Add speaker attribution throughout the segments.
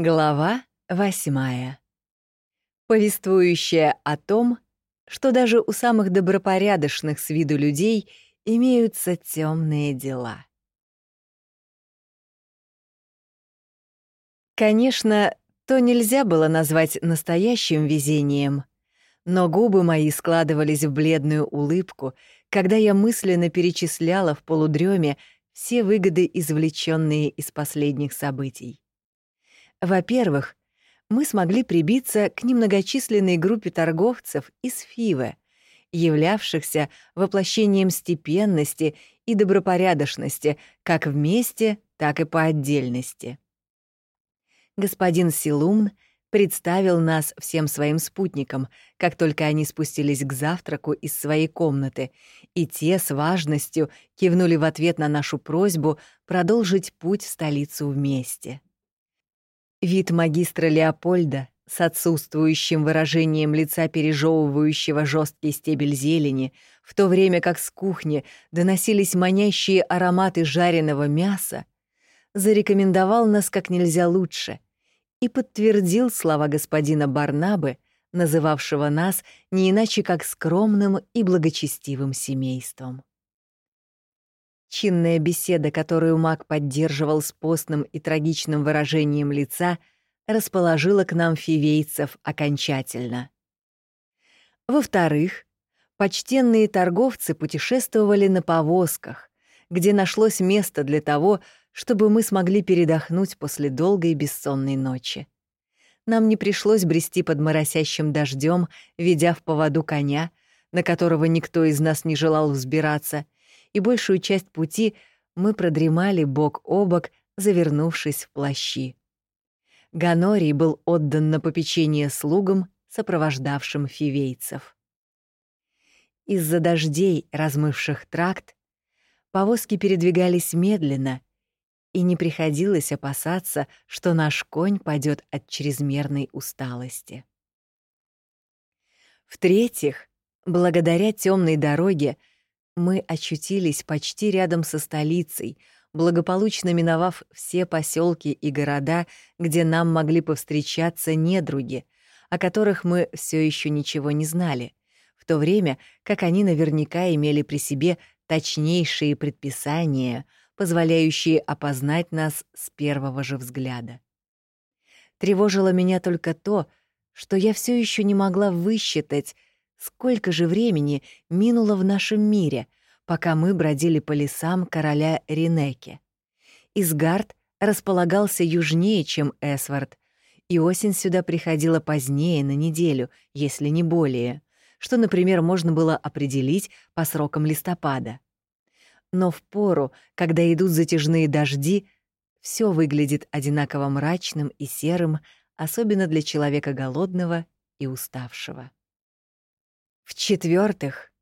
Speaker 1: Глава восьмая. Повествующая о том, что даже у самых добропорядочных с виду людей имеются темные дела. Конечно, то нельзя было назвать настоящим везением, но губы мои складывались в бледную улыбку, когда я мысленно перечисляла в полудреме все выгоды, извлеченные из последних событий. Во-первых, мы смогли прибиться к немногочисленной группе торговцев из Фивы, являвшихся воплощением степенности и добропорядочности как вместе, так и по отдельности. Господин Силумн представил нас всем своим спутникам, как только они спустились к завтраку из своей комнаты, и те с важностью кивнули в ответ на нашу просьбу продолжить путь в столицу вместе. Вид магистра Леопольда с отсутствующим выражением лица, пережевывающего жесткий стебель зелени, в то время как с кухни доносились манящие ароматы жареного мяса, зарекомендовал нас как нельзя лучше и подтвердил слова господина Барнабы, называвшего нас не иначе как скромным и благочестивым семейством. Чинная беседа, которую маг поддерживал с постным и трагичным выражением лица, расположила к нам фивейцев окончательно. Во-вторых, почтенные торговцы путешествовали на повозках, где нашлось место для того, чтобы мы смогли передохнуть после долгой бессонной ночи. Нам не пришлось брести под моросящим дождем, ведя в поводу коня, на которого никто из нас не желал взбираться — и большую часть пути мы продремали бок о бок, завернувшись в плащи. Ганорий был отдан на попечение слугам, сопровождавшим фивейцев. Из-за дождей, размывших тракт, повозки передвигались медленно, и не приходилось опасаться, что наш конь падет от чрезмерной усталости. В-третьих, благодаря темной дороге мы очутились почти рядом со столицей, благополучно миновав все поселки и города, где нам могли повстречаться недруги, о которых мы все еще ничего не знали, в то время как они наверняка имели при себе точнейшие предписания, позволяющие опознать нас с первого же взгляда. Тревожило меня только то, что я все еще не могла высчитать, Сколько же времени минуло в нашем мире, пока мы бродили по лесам короля Ринеки? Изгард располагался южнее, чем Эсвард, и осень сюда приходила позднее, на неделю, если не более, что, например, можно было определить по срокам листопада. Но в пору, когда идут затяжные дожди, все выглядит одинаково мрачным и серым, особенно для человека голодного и уставшего. В-четвертых,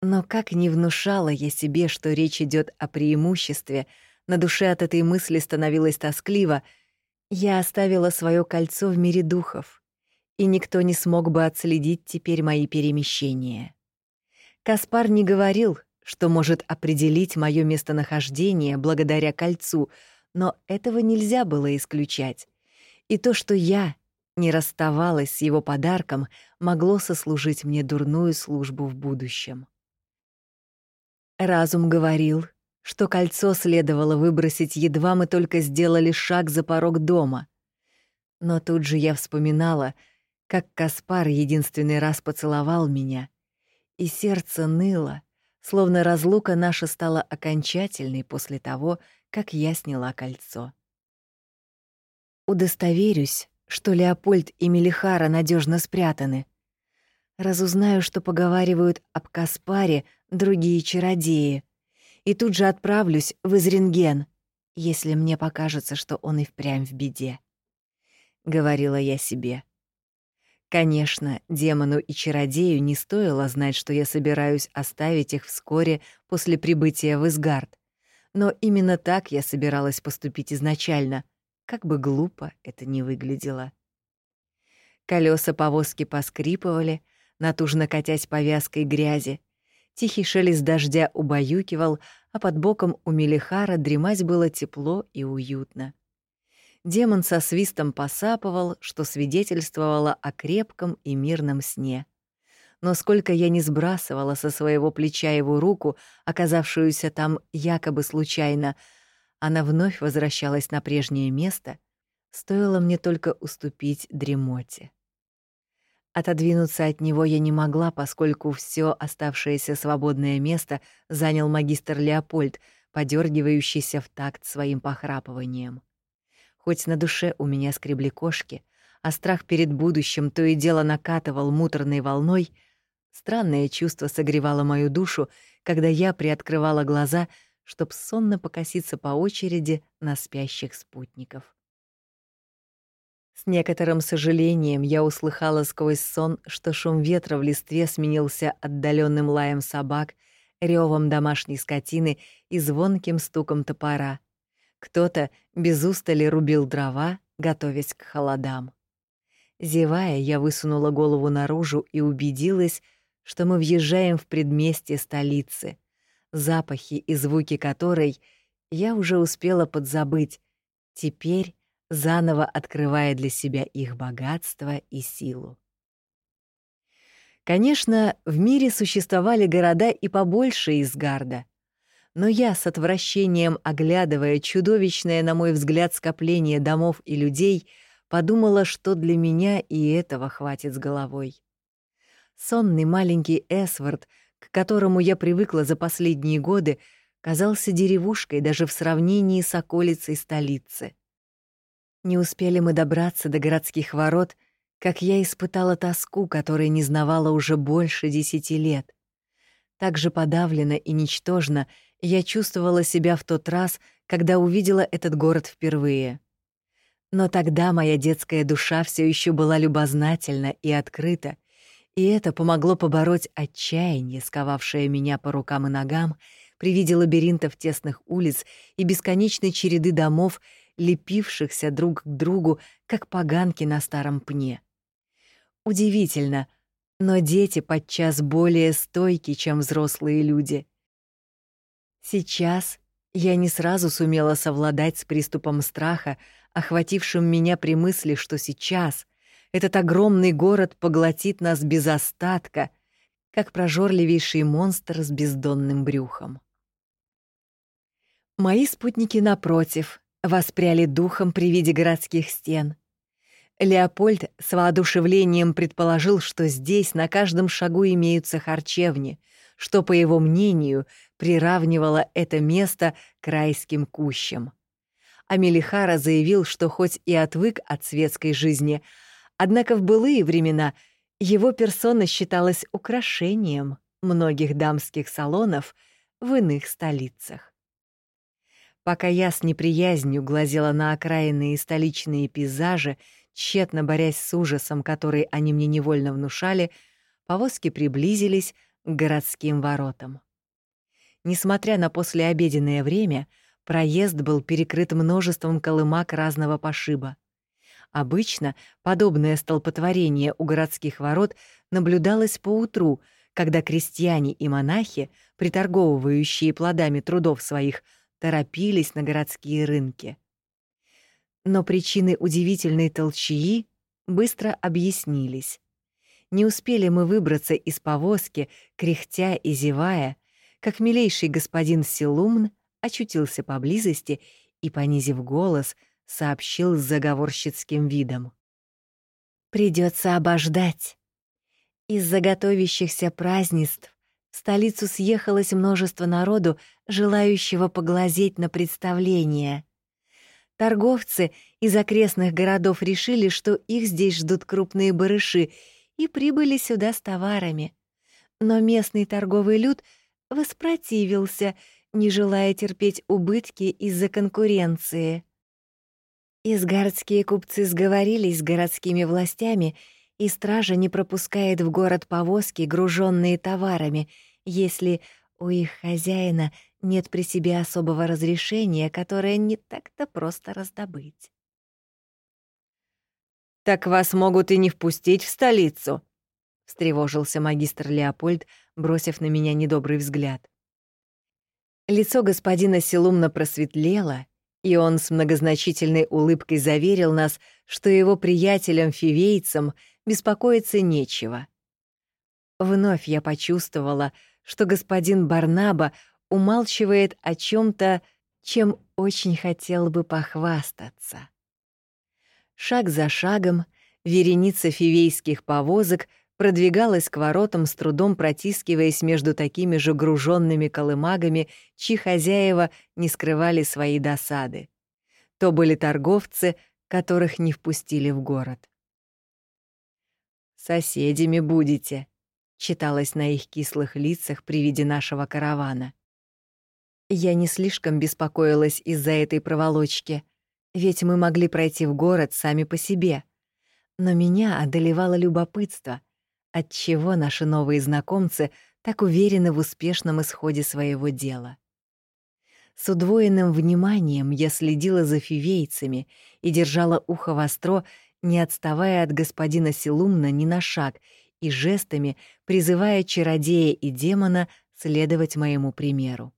Speaker 1: но как не внушала я себе, что речь идет о преимуществе, на душе от этой мысли становилось тоскливо, я оставила свое кольцо в мире духов, и никто не смог бы отследить теперь мои перемещения. Каспар не говорил, что может определить мое местонахождение благодаря кольцу, но этого нельзя было исключать. И то, что я не расставалась с его подарком, могло сослужить мне дурную службу в будущем. Разум говорил, что кольцо следовало выбросить, едва мы только сделали шаг за порог дома. Но тут же я вспоминала, как Каспар единственный раз поцеловал меня, и сердце ныло, словно разлука наша стала окончательной после того, как я сняла кольцо. Удостоверюсь, что Леопольд и Мелихара надежно спрятаны. Разузнаю, что поговаривают об Каспаре другие чародеи, и тут же отправлюсь в Изренген, если мне покажется, что он и впрямь в беде. Говорила я себе. Конечно, демону и чародею не стоило знать, что я собираюсь оставить их вскоре после прибытия в Изгард, но именно так я собиралась поступить изначально — как бы глупо это ни выглядело. Колеса повозки поскрипывали, натужно катясь по вязкой грязи. Тихий шелест дождя убаюкивал, а под боком у Мелихара дремать было тепло и уютно. демон со свистом посапывал, что свидетельствовало о крепком и мирном сне. Но сколько я не сбрасывала со своего плеча его руку, оказавшуюся там якобы случайно, она вновь возвращалась на прежнее место, стоило мне только уступить дремоте. Отодвинуться от него я не могла, поскольку все оставшееся свободное место занял магистр Леопольд, подергивающийся в такт своим похрапыванием. Хоть на душе у меня скребли кошки, а страх перед будущим то и дело накатывал муторной волной, странное чувство согревало мою душу, когда я приоткрывала глаза, чтоб сонно покоситься по очереди на спящих спутников. С некоторым сожалением я услыхала сквозь сон, что шум ветра в листве сменился отдаленным лаем собак, ревом домашней скотины и звонким стуком топора. Кто-то без устали рубил дрова, готовясь к холодам. Зевая, я высунула голову наружу и убедилась, что мы въезжаем в предместье столицы, запахи и звуки которой я уже успела подзабыть. Теперь заново открывая для себя их богатство и силу. Конечно, в мире существовали города и побольше Изгарда, но я с отвращением, оглядывая чудовищное, на мой взгляд, скопление домов и людей, подумала, что для меня и этого хватит с головой. Сонный маленький Эсвард, к которому я привыкла за последние годы, казался деревушкой даже в сравнении с околицей столицы. Не успели мы добраться до городских ворот, как я испытала тоску, которой не знавала уже больше десяти лет. Так же подавленно и ничтожно я чувствовала себя в тот раз, когда увидела этот город впервые. Но тогда моя детская душа все еще была любознательна и открыта, и это помогло побороть отчаяние, сковавшее меня по рукам и ногам при виде лабиринтов тесных улиц и бесконечной череды домов, лепившихся друг к другу, как поганки на старом пне. Удивительно, но дети подчас более стойки, чем взрослые люди. Сейчас я не сразу сумела совладать с приступом страха, охватившим меня при мысли, что сейчас этот огромный город поглотит нас без остатка, как прожорливейший монстр с бездонным брюхом. Мои спутники, напротив, воспряли духом при виде городских стен. Леопольд с воодушевлением предположил, что здесь на каждом шагу имеются харчевни, что, по его мнению, приравнивало это место к райским кущам. А Мелихара заявил, что хоть и отвык от светской жизни, однако в былые времена его персона считалась украшением многих дамских салонов в иных столицах. Пока я с неприязнью глазела на окраинные столичные пейзажи, тщетно борясь с ужасом, который они мне невольно внушали, повозки приблизились к городским воротам. Несмотря на послеобеденное время, проезд был перекрыт множеством колымак разного пошиба. Обычно подобное столпотворение у городских ворот наблюдалось по утру, когда крестьяне и монахи, приторговывающие плодами трудов своих, торопились на городские рынки. Но причины удивительной толчии быстро объяснились. Не успели мы выбраться из повозки, кряхтя и зевая, как милейший господин Силумн очутился поблизости и, понизив голос, сообщил с заговорщицким видом. «Придется обождать. Из-за готовящихся празднеств в столицу съехалось множество народу, желающего поглазеть на представление. Торговцы из окрестных городов решили, что их здесь ждут крупные барыши, и прибыли сюда с товарами. Но местный торговый люд воспротивился, не желая терпеть убытки из-за конкуренции. Изгардские купцы сговорились с городскими властями — и стража не пропускает в город повозки, груженные товарами, если у их хозяина нет при себе особого разрешения, которое не так-то просто раздобыть.
Speaker 2: «Так вас могут и не впустить в столицу», — встревожился магистр Леопольд, бросив на меня недобрый взгляд.
Speaker 1: Лицо господина Силумна просветлело, И он с многозначительной улыбкой заверил нас, что его приятелям-фивейцам беспокоиться нечего. Вновь я почувствовала, что господин Барнаба умалчивает о чем то чем очень хотел бы похвастаться. Шаг за шагом вереница фивейских повозок продвигалась к воротам, с трудом протискиваясь между такими же груженными колымагами, чьи хозяева не скрывали свои досады. То были торговцы, которых не впустили в город. «Соседями будете», — читалось на их кислых лицах при виде нашего каравана. Я не слишком беспокоилась из-за этой проволочки, ведь мы могли пройти в город сами по себе. Но меня одолевало любопытство, отчего наши новые знакомцы так уверены в успешном исходе своего дела. С удвоенным вниманием я следила за фивейцами и держала ухо востро, не отставая от господина Силумна ни на шаг и жестами призывая чародея и демона следовать моему примеру.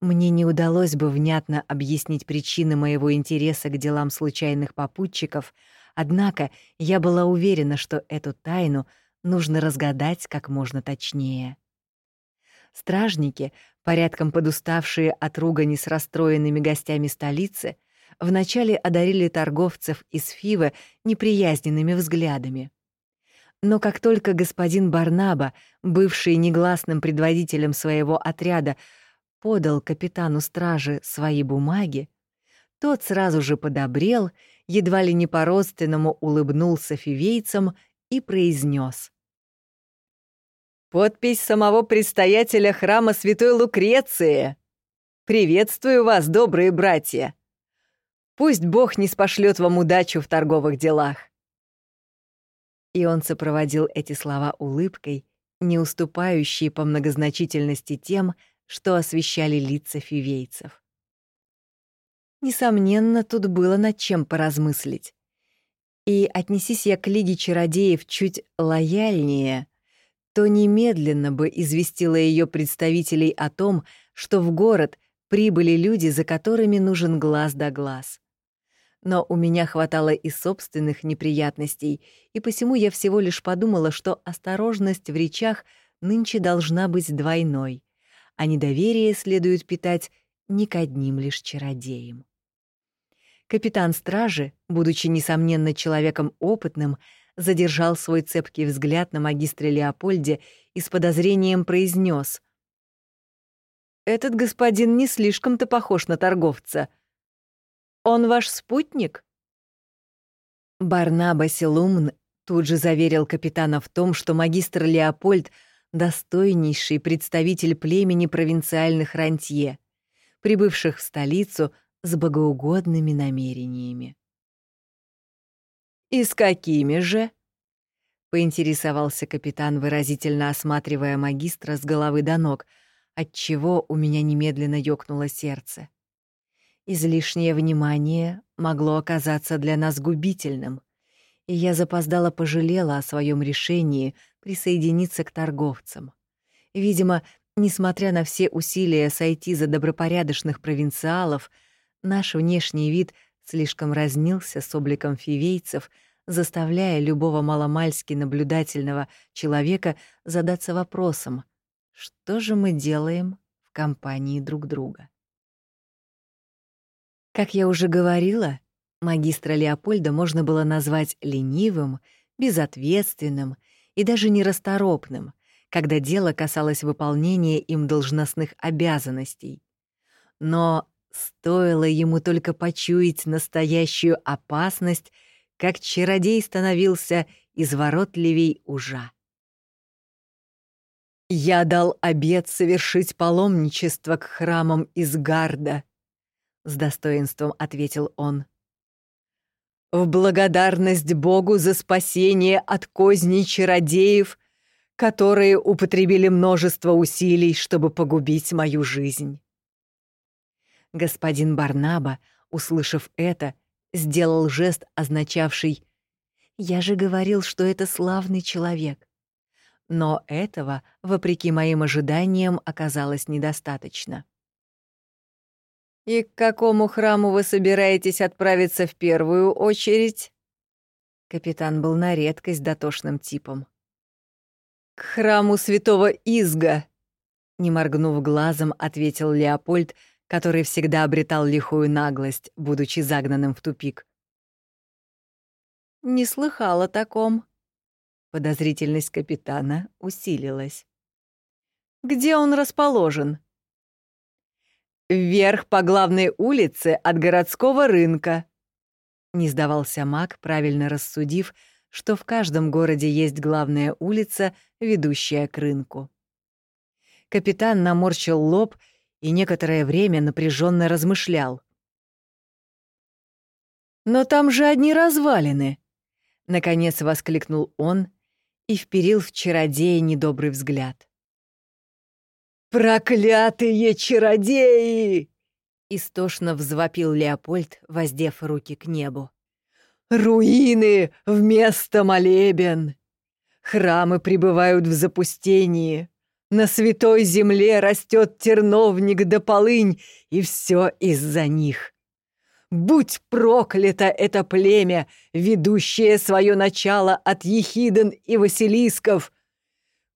Speaker 1: Мне не удалось бы внятно объяснить причины моего интереса к делам случайных попутчиков, однако я была уверена, что эту тайну нужно разгадать как можно точнее. Стражники, порядком подуставшие от ругани с расстроенными гостями столицы, вначале одарили торговцев из Фивы неприязненными взглядами. Но как только господин Барнаба, бывший негласным предводителем своего отряда, подал капитану стражи свои бумаги, тот сразу же подобрел, едва ли не по-родственному улыбнулся фивейцам и произнес: «Подпись самого предстоятеля храма Святой Лукреции! Приветствую вас, добрые братья! Пусть Бог не спошлет вам удачу в торговых делах!» И он сопроводил эти слова улыбкой, не уступающей по многозначительности тем, что освещали лица фивейцев. Несомненно, тут было над чем поразмыслить. И отнесись я к Лиге Чародеев чуть лояльнее, то немедленно бы известила ее представителей о том, что в город прибыли люди, за которыми нужен глаз да глаз. Но у меня хватало и собственных неприятностей, и посему я всего лишь подумала, что осторожность в речах нынче должна быть двойной а недоверие следует питать не к одним лишь чародеям. Капитан стражи, будучи, несомненно, человеком опытным, задержал свой цепкий взгляд на магистре Леопольде и с подозрением произнес: «Этот господин не слишком-то похож на торговца. Он ваш спутник?» Барнаба Селумн тут же заверил капитана в том, что магистр Леопольд — достойнейший представитель племени провинциальных рантье, прибывших в столицу с богоугодными намерениями. «И с какими же?» — поинтересовался капитан, выразительно осматривая магистра с головы до ног, отчего у меня немедленно ёкнуло сердце. Излишнее внимание могло оказаться для нас губительным, и я запоздала пожалела о своем решении присоединиться к торговцам. Видимо, несмотря на все усилия сойти за добропорядочных провинциалов, наш внешний вид слишком разнился с обликом фивейцев, заставляя любого маломальски наблюдательного человека задаться вопросом, что же мы делаем в компании друг друга. Как я уже говорила, магистра Леопольда можно было назвать ленивым, безответственным и даже нерасторопным, когда дело касалось выполнения им должностных обязанностей. Но стоило ему только почуять настоящую опасность, как чародей становился изворотливей ужа. «Я дал обет совершить паломничество к храмам из Гарда», — с достоинством ответил он в благодарность Богу за спасение от козней чародеев, которые употребили множество усилий, чтобы погубить мою жизнь. Господин Барнаба, услышав это, сделал жест, означавший «Я же говорил, что это славный человек». Но этого, вопреки моим ожиданиям, оказалось недостаточно. «И к какому храму вы собираетесь отправиться в первую очередь?» Капитан был на редкость дотошным типом. «К храму святого Изга!» Не моргнув глазом, ответил Леопольд, который всегда обретал лихую наглость, будучи загнанным в тупик. «Не слыхал о таком». Подозрительность капитана усилилась. «Где он расположен?» «Вверх по главной улице от городского рынка», — не сдавался маг, правильно рассудив, что в каждом городе есть главная улица, ведущая к рынку. Капитан наморщил лоб и некоторое время напряженно размышлял. «Но там же одни развалины!» — наконец воскликнул он и вперил в чародея недобрый взгляд. «Проклятые чародеи!» — истошно взвопил Леопольд, воздев руки к небу. «Руины вместо молебен! Храмы пребывают в запустении. На святой земле растет терновник да полынь, и все из-за них. Будь проклято это племя, ведущее свое начало от ехиден и василисков!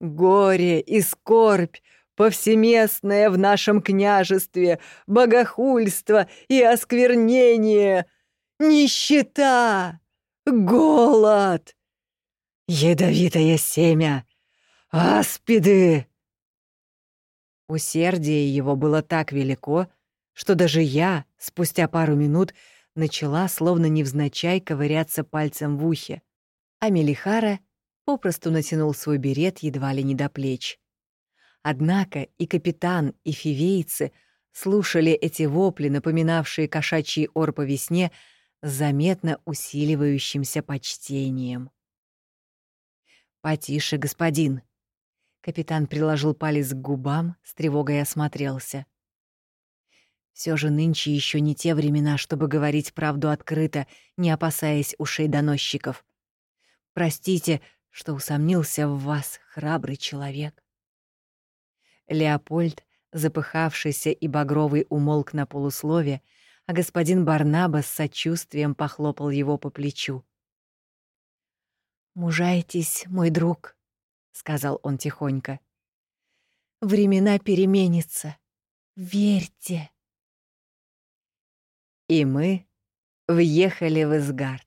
Speaker 1: Горе и скорбь повсеместное в нашем княжестве, богохульство и осквернение, нищета, голод, ядовитое семя, аспиды. Усердие его было так велико, что даже я, спустя пару минут, начала, словно невзначай, ковыряться пальцем в ухе, а Мелихара попросту натянул свой берет едва ли не до плеч. Однако и капитан, и фивейцы слушали эти вопли, напоминавшие кошачий ор по весне, заметно усиливающимся почтением. «Потише, господин!» Капитан приложил палец к губам, с тревогой осмотрелся. Все же нынче еще не те времена, чтобы говорить правду открыто, не опасаясь ушей доносчиков. Простите, что усомнился в вас, храбрый человек. Леопольд, запыхавшийся и багровый, умолк на полуслове, а господин Барнаба с сочувствием похлопал его по плечу. «Мужайтесь, мой друг», — сказал он тихонько. «Времена переменятся. Верьте». И мы въехали в Изгард.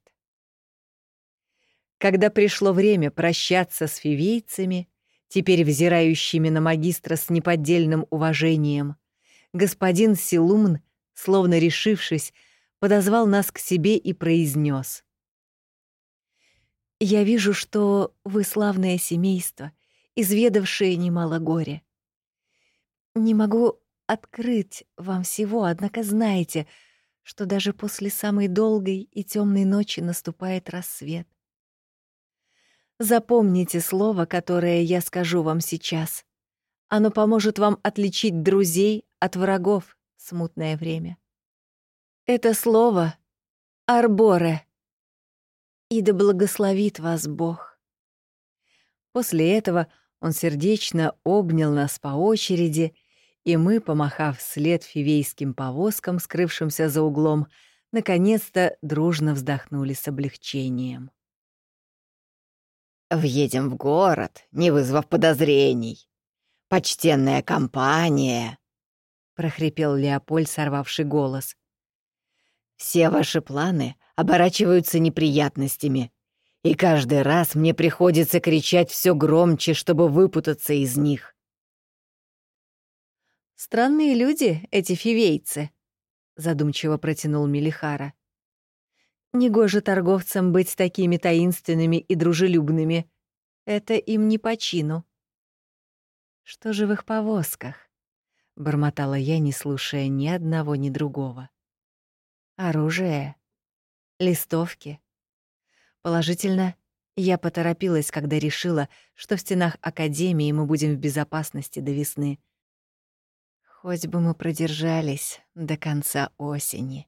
Speaker 1: Когда пришло время прощаться с фивейцами, теперь взирающими на магистра с неподдельным уважением, господин Силумн, словно решившись, подозвал нас к себе и произнес: «Я вижу, что вы славное семейство, изведавшее немало горя. Не могу открыть вам всего, однако знаете, что даже после самой долгой и темной ночи наступает рассвет. Запомните слово, которое я скажу вам сейчас. Оно поможет вам отличить друзей от врагов в смутное время. Это слово — Арборе. И да благословит вас Бог. После этого он сердечно обнял нас по очереди, и мы, помахав вслед фивейским повозкам, скрывшимся за углом, наконец-то дружно вздохнули с облегчением.
Speaker 2: Въедем в город, не вызвав подозрений. Почтенная компания!» — прохрипел Леопольд, сорвавший голос. «Все ваши планы оборачиваются неприятностями, и каждый раз мне приходится кричать все громче, чтобы выпутаться из них».
Speaker 1: «Странные люди, эти фивейцы», — задумчиво протянул Мелихара. Негоже торговцам быть такими таинственными и дружелюбными. Это им не по чину. Что же в их повозках? бормотала я, не слушая ни одного, ни другого. Оружие, листовки. Положительно, я поторопилась, когда решила, что в стенах академии мы будем в безопасности до весны. Хоть бы мы продержались до конца осени.